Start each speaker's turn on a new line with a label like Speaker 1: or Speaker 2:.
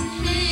Speaker 1: Mm-hmm.